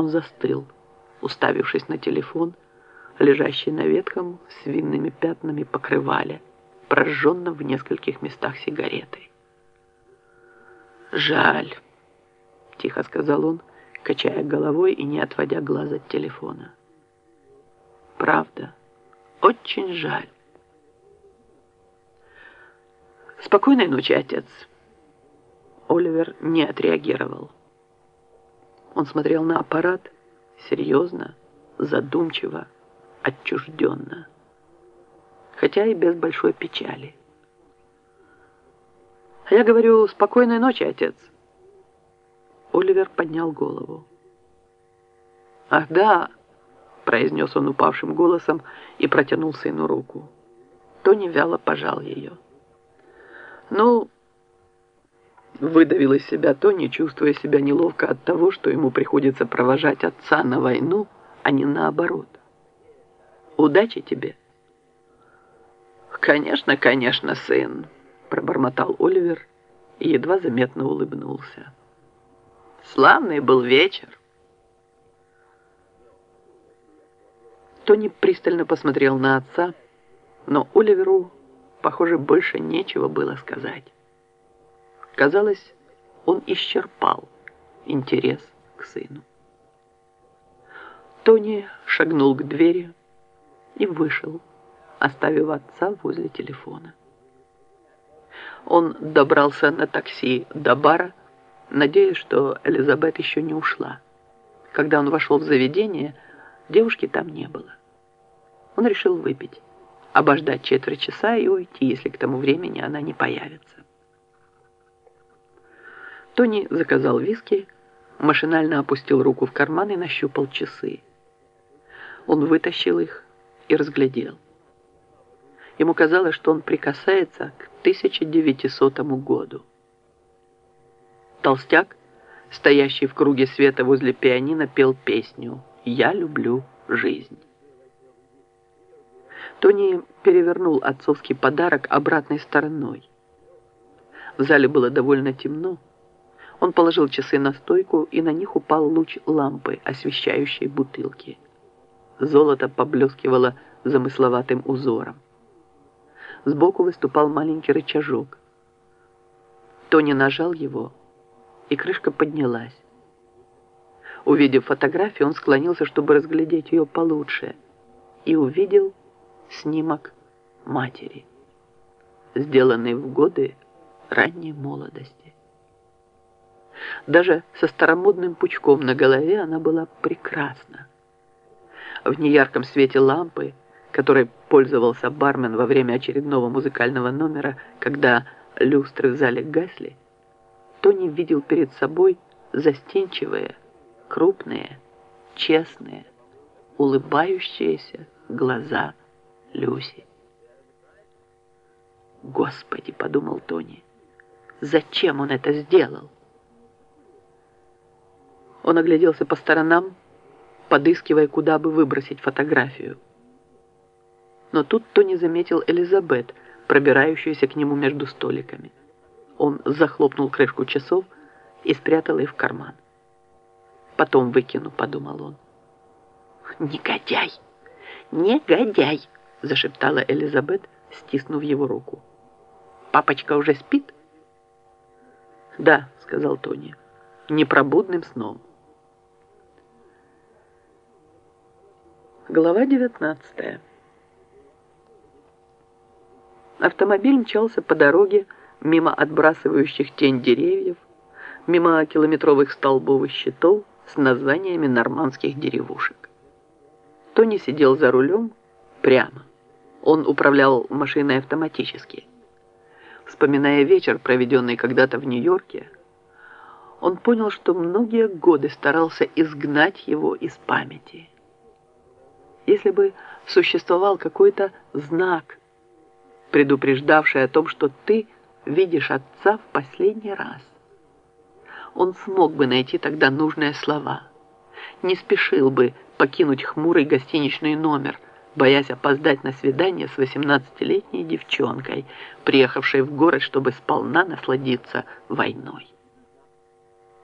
Он застыл, уставившись на телефон, лежащий на ветком с винными пятнами покрывале, прожженном в нескольких местах сигаретой. «Жаль», — тихо сказал он, качая головой и не отводя глаз от телефона. «Правда, очень жаль». «Спокойной ночи, отец». Оливер не отреагировал. Он смотрел на аппарат серьезно, задумчиво, отчужденно, хотя и без большой печали. «Я говорю, спокойной ночи, отец!» Оливер поднял голову. «Ах, да!» — произнес он упавшим голосом и протянул сыну руку. Тони вяло пожал ее. «Ну...» Выдавил из себя Тони, чувствуя себя неловко от того, что ему приходится провожать отца на войну, а не наоборот. Удачи тебе. Конечно, конечно, сын, пробормотал Оливер и едва заметно улыбнулся. Славный был вечер. Тони пристально посмотрел на отца, но Оливеру, похоже, больше нечего было сказать. Казалось, он исчерпал интерес к сыну. Тони шагнул к двери и вышел, оставив отца возле телефона. Он добрался на такси до бара, надеясь, что Элизабет еще не ушла. Когда он вошел в заведение, девушки там не было. Он решил выпить, обождать четверть часа и уйти, если к тому времени она не появится. Тони заказал виски, машинально опустил руку в карман и нащупал часы. Он вытащил их и разглядел. Ему казалось, что он прикасается к 1900 году. Толстяк, стоящий в круге света возле пианино, пел песню «Я люблю жизнь». Тони перевернул отцовский подарок обратной стороной. В зале было довольно темно, он положил часы на стойку, и на них упал луч лампы, освещающей бутылки. Золото поблескивало замысловатым узором. Сбоку выступал маленький рычажок. Тони нажал его, и крышка поднялась. Увидев фотографию, он склонился, чтобы разглядеть ее получше, и увидел снимок матери, сделанный в годы ранней молодости. Даже со старомодным пучком на голове она была прекрасна. В неярком свете лампы, которой пользовался бармен во время очередного музыкального номера, когда люстры в зале гасли, Тони видел перед собой застенчивые, крупные, честные, улыбающиеся глаза Люси. «Господи!» — подумал Тони. «Зачем он это сделал?» Он огляделся по сторонам, подыскивая, куда бы выбросить фотографию. Но тут Тони заметил Элизабет, пробирающуюся к нему между столиками. Он захлопнул крышку часов и спрятал их в карман. «Потом выкину», — подумал он. «Негодяй! Негодяй!» — зашептала Элизабет, стиснув его руку. «Папочка уже спит?» «Да», — сказал Тони, — «непробудным сном». Глава 19 Автомобиль мчался по дороге мимо отбрасывающих тень деревьев, мимо километровых столбовых щитов с названиями нормандских деревушек. Тони сидел за рулем прямо. Он управлял машиной автоматически. Вспоминая вечер, проведенный когда-то в Нью-Йорке, он понял, что многие годы старался изгнать его из памяти если бы существовал какой-то знак, предупреждавший о том, что ты видишь отца в последний раз. Он смог бы найти тогда нужные слова, не спешил бы покинуть хмурый гостиничный номер, боясь опоздать на свидание с 18-летней девчонкой, приехавшей в город, чтобы сполна насладиться войной.